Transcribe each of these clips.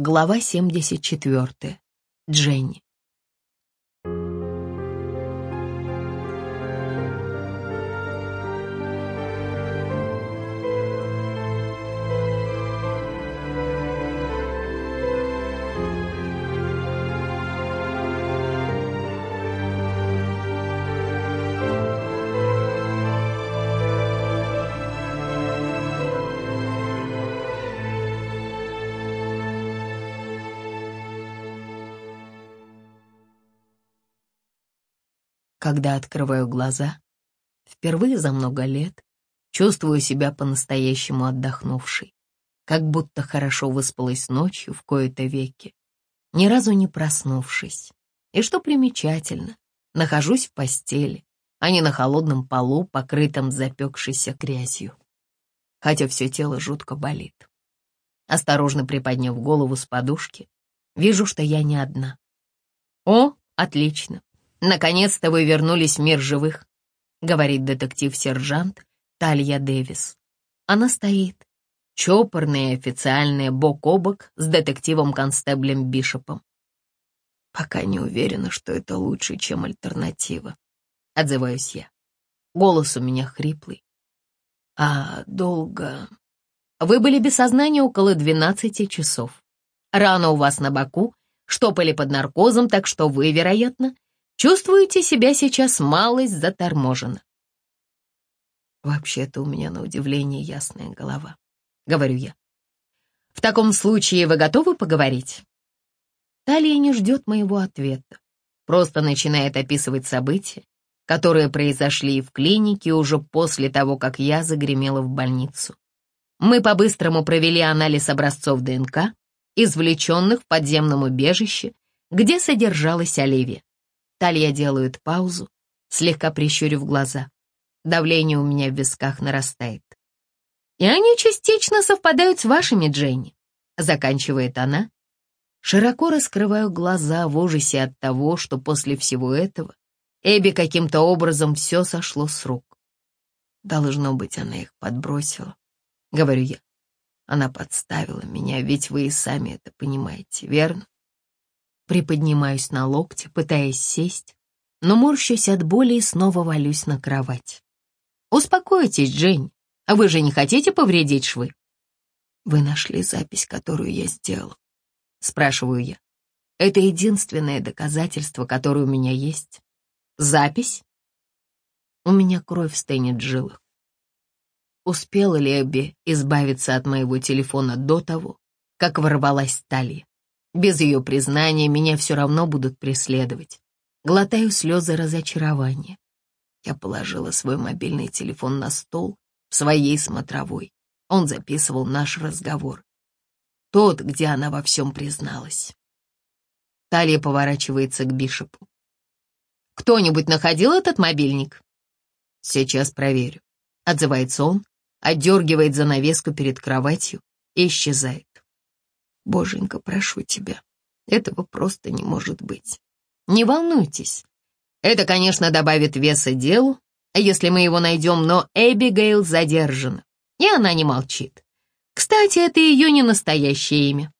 Глава 74. Дженни. Когда открываю глаза, впервые за много лет чувствую себя по-настоящему отдохнувшей, как будто хорошо выспалась ночью в кои-то веки, ни разу не проснувшись. И что примечательно, нахожусь в постели, а не на холодном полу, покрытом запекшейся грязью. Хотя все тело жутко болит. Осторожно приподняв голову с подушки, вижу, что я не одна. О, отлично. «Наконец-то вы вернулись в мир живых», — говорит детектив-сержант Талья Дэвис. Она стоит, чопорная и официальная, бок о бок с детективом-констеблем Бишопом. «Пока не уверена, что это лучше, чем альтернатива», — отзываюсь я. Голос у меня хриплый. «А долго...» «Вы были без сознания около двенадцати часов. Рана у вас на боку, штопали под наркозом, так что вы, вероятно, Чувствуете себя сейчас малость заторможенно. Вообще-то у меня на удивление ясная голова, говорю я. В таком случае вы готовы поговорить? Талия не ждет моего ответа, просто начинает описывать события, которые произошли в клинике уже после того, как я загремела в больницу. Мы по-быстрому провели анализ образцов ДНК, извлеченных в подземном убежище, где содержалась Оливия. Талья делает паузу, слегка прищурив глаза. Давление у меня в висках нарастает. «И они частично совпадают с вашими, Дженни», — заканчивает она. Широко раскрываю глаза в ужасе от того, что после всего этого Эбби каким-то образом все сошло с рук. Должно быть, она их подбросила, — говорю я. Она подставила меня, ведь вы и сами это понимаете, верно? Приподнимаюсь на локте, пытаясь сесть, но морщусь от боли и снова валюсь на кровать. «Успокойтесь, Джень, а вы же не хотите повредить швы?» «Вы нашли запись, которую я сделал?» — спрашиваю я. «Это единственное доказательство, которое у меня есть. Запись?» У меня кровь стынет в жилах. Успела ли Эбби избавиться от моего телефона до того, как ворвалась Талия? Без ее признания меня все равно будут преследовать. Глотаю слезы разочарования. Я положила свой мобильный телефон на стол в своей смотровой. Он записывал наш разговор. Тот, где она во всем призналась. Талия поворачивается к Бишопу. «Кто-нибудь находил этот мобильник?» «Сейчас проверю», — отзывается он, отдергивает занавеску перед кроватью и исчезает. Боженька, прошу тебя, этого просто не может быть. Не волнуйтесь. Это, конечно, добавит веса делу, если мы его найдем, но Эбигейл задержана, и она не молчит. Кстати, это ее не настоящее имя.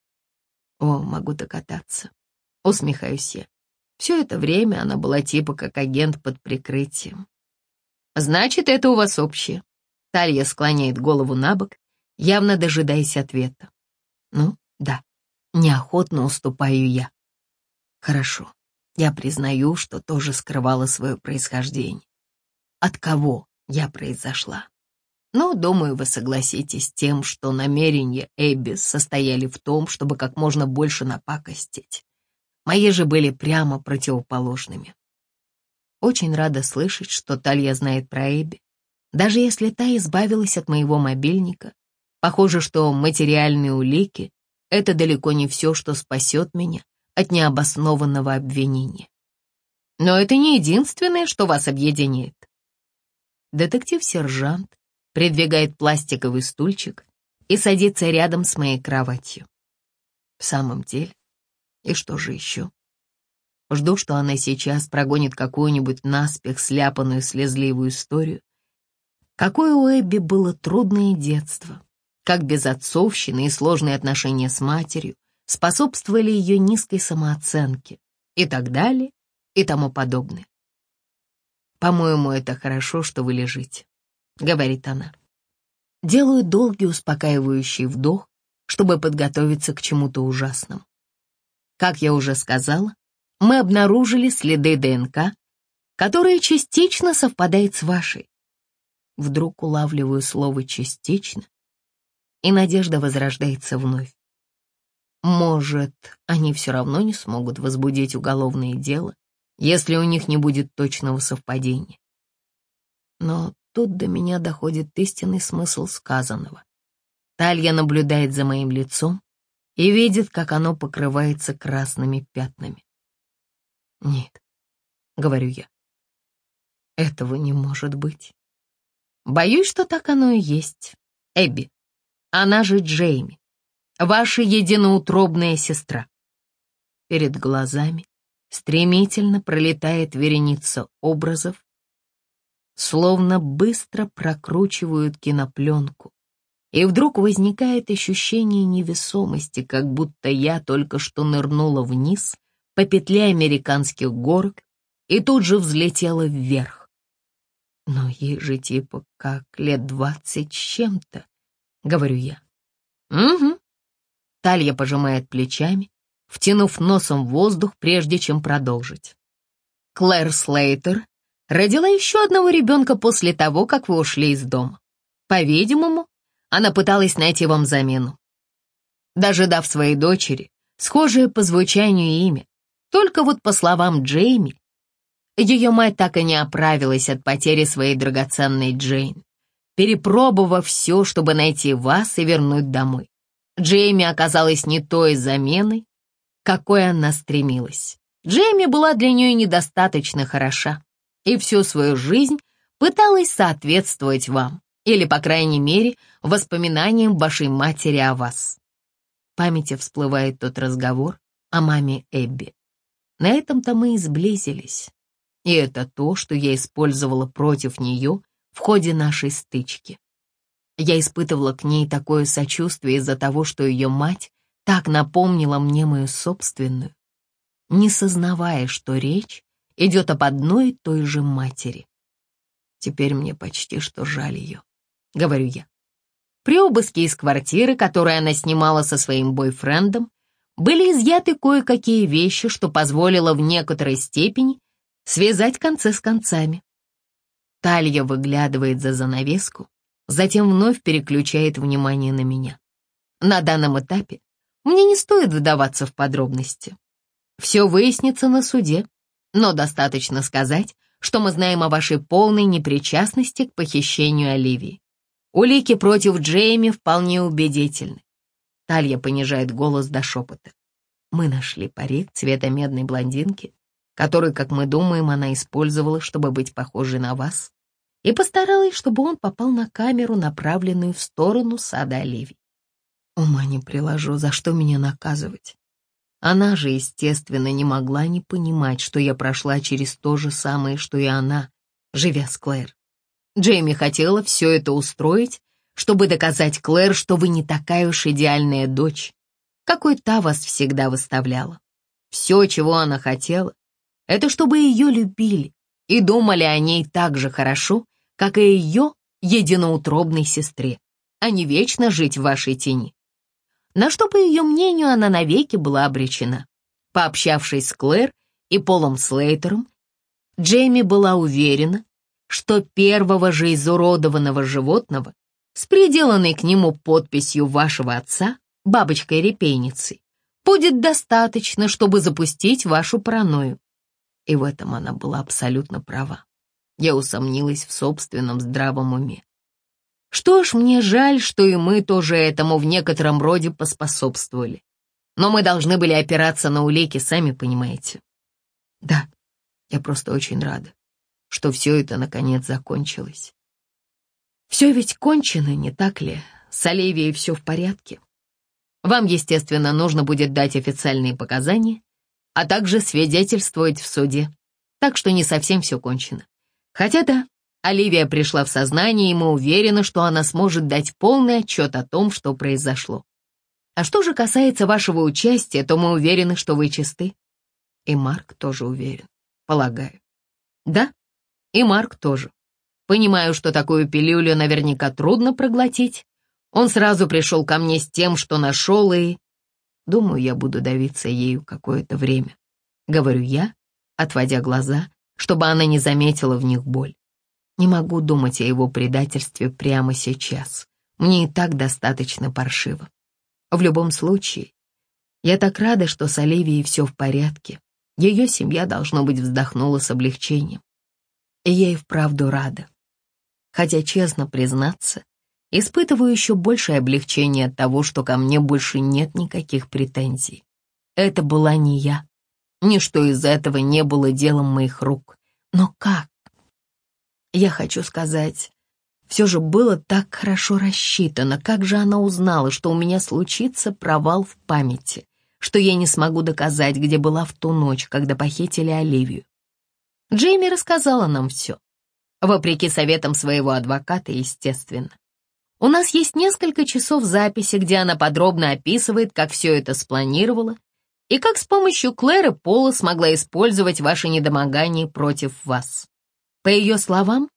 О, могу докататься. Усмехаюсь я. Все это время она была типа как агент под прикрытием. Значит, это у вас общее. Талья склоняет голову на бок, явно дожидаясь ответа. Ну, да, неохотно уступаю я. Хорошо, я признаю, что тоже скрывала свое происхождение. От кого я произошла? Но, думаю, вы согласитесь с тем, что намерения Эбби состояли в том, чтобы как можно больше напакостить. Мои же были прямо противоположными. Очень рада слышать, что Талья знает про Эбби. Даже если та избавилась от моего мобильника, похоже, что материальные улики это далеко не все, что спасет меня от необоснованного обвинения. Но это не единственное, что вас объединяет. Детектив-сержант придвигает пластиковый стульчик и садится рядом с моей кроватью. В самом деле, и что же еще? Жду, что она сейчас прогонит какую-нибудь наспех сляпанную слезливую историю. Какое у Эбби было трудное детство, как безотцовщина и сложные отношения с матерью способствовали ее низкой самооценке и так далее и тому подобное. «По-моему, это хорошо, что вы лежите», — говорит она. Делаю долгий успокаивающий вдох, чтобы подготовиться к чему-то ужасному. Как я уже сказала, мы обнаружили следы ДНК, которые частично совпадают с вашей. Вдруг улавливаю слово «частично», и надежда возрождается вновь. Может, они все равно не смогут возбудить уголовное дело, если у них не будет точного совпадения. Но тут до меня доходит истинный смысл сказанного. Талья наблюдает за моим лицом и видит, как оно покрывается красными пятнами. «Нет», — говорю я, — «этого не может быть». Боюсь, что так оно и есть. Эбби, она же Джейми, ваша единоутробная сестра. Перед глазами стремительно пролетает вереница образов, словно быстро прокручивают кинопленку. И вдруг возникает ощущение невесомости, как будто я только что нырнула вниз по петле американских горок и тут же взлетела вверх. Но ей же типа как лет двадцать с чем-то, говорю я. Угу. Талья пожимает плечами, втянув носом воздух, прежде чем продолжить. Клэр Слейтер родила еще одного ребенка после того, как вы ушли из дома. По-видимому, она пыталась найти вам замену. Даже дав своей дочери схожее по звучанию имя, только вот по словам Джейми, ее мать так и не оправилась от потери своей драгоценной Джейн, перепробовав все, чтобы найти вас и вернуть домой. Джейми оказалась не той заменой, какой она стремилась. Джейми была для нее недостаточно хороша и всю свою жизнь пыталась соответствовать вам, или, по крайней мере, воспоминаниям вашей матери о вас. В памяти всплывает тот разговор о маме Эбби. На этом-то мы и сблизились. И это то, что я использовала против нее в ходе нашей стычки. Я испытывала к ней такое сочувствие из-за того, что ее мать так напомнила мне мою собственную, не сознавая, что речь идет об одной и той же матери. Теперь мне почти что жаль ее, говорю я. При обыске из квартиры, которую она снимала со своим бойфрендом, были изъяты кое-какие вещи, что позволило в некоторой степени связать концы с концами. Талья выглядывает за занавеску, затем вновь переключает внимание на меня. На данном этапе мне не стоит вдаваться в подробности. Все выяснится на суде, но достаточно сказать, что мы знаем о вашей полной непричастности к похищению Оливии. Улики против Джейми вполне убедительны. Талья понижает голос до шепота. Мы нашли парик цвета медной блондинки, который, как мы думаем, она использовала, чтобы быть похожей на вас, и постаралась, чтобы он попал на камеру, направленную в сторону сада Оливии. Ума не приложу, за что меня наказывать. Она же, естественно, не могла не понимать, что я прошла через то же самое, что и она, живя с Клэр. Джейми хотела все это устроить, чтобы доказать Клэр, что вы не такая уж идеальная дочь, какой та вас всегда выставляла. Все, чего она хотела, это чтобы ее любили и думали о ней так же хорошо, как и ее единоутробной сестре, а не вечно жить в вашей тени на что, по ее мнению, она навеки была обречена. Пообщавшись с Клэр и Полом Слейтером, Джейми была уверена, что первого же изуродованного животного с приделанной к нему подписью вашего отца, бабочкой-репейницей, будет достаточно, чтобы запустить вашу паранойю. И в этом она была абсолютно права. Я усомнилась в собственном здравом уме. Что ж, мне жаль, что и мы тоже этому в некотором роде поспособствовали. Но мы должны были опираться на улики, сами понимаете. Да, я просто очень рада, что все это наконец закончилось. Все ведь кончено, не так ли? С Оливией все в порядке. Вам, естественно, нужно будет дать официальные показания, а также свидетельствовать в суде. Так что не совсем все кончено. Хотя да, Оливия пришла в сознание, и мы уверены, что она сможет дать полный отчет о том, что произошло. А что же касается вашего участия, то мы уверены, что вы чисты. И Марк тоже уверен, полагаю. Да, и Марк тоже. Понимаю, что такую пилюлю наверняка трудно проглотить. Он сразу пришел ко мне с тем, что нашел, и... Думаю, я буду давиться ею какое-то время. Говорю я, отводя глаза, чтобы она не заметила в них боль. Не могу думать о его предательстве прямо сейчас. Мне и так достаточно паршиво. В любом случае, я так рада, что с Оливией все в порядке. Ее семья, должно быть, вздохнула с облегчением. И я и вправду рада. Хотя, честно признаться, испытываю еще большее облегчение от того, что ко мне больше нет никаких претензий. Это была не я. Ничто из этого не было делом моих рук. Но как? Я хочу сказать, все же было так хорошо рассчитано. Как же она узнала, что у меня случится провал в памяти, что я не смогу доказать, где была в ту ночь, когда похитили Оливию? Джейми рассказала нам все. Вопреки советам своего адвоката, естественно. У нас есть несколько часов записи, где она подробно описывает, как все это спланировала и как с помощью Клэры Пола смогла использовать ваше недомогание против вас. По ее словам,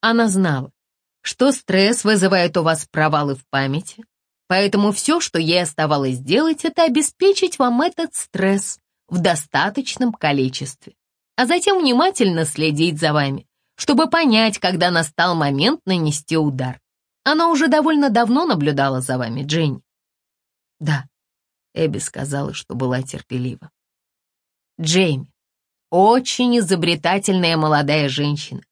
она знала, что стресс вызывает у вас провалы в памяти, поэтому все, что ей оставалось делать, это обеспечить вам этот стресс в достаточном количестве, а затем внимательно следить за вами, чтобы понять, когда настал момент нанести удар. Она уже довольно давно наблюдала за вами, Дженни. Да, Эбби сказала, что была терпелива. Джейми, очень изобретательная молодая женщина.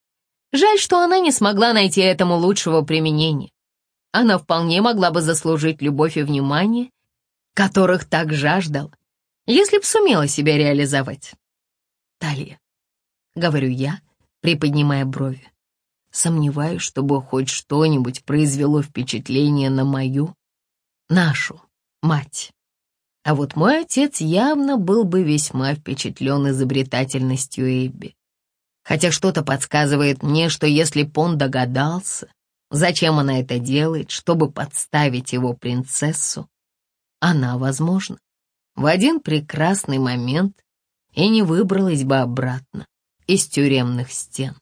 Жаль, что она не смогла найти этому лучшего применения. Она вполне могла бы заслужить любовь и внимание, которых так жаждал, если б сумела себя реализовать. Талия, говорю я, приподнимая брови, сомневаюсь, чтобы хоть что-нибудь произвело впечатление на мою, нашу мать. А вот мой отец явно был бы весьма впечатлен изобретательностью Эбби. Хотя что-то подсказывает мне, что если б он догадался, зачем она это делает, чтобы подставить его принцессу, она, возможно, в один прекрасный момент и не выбралась бы обратно из тюремных стен.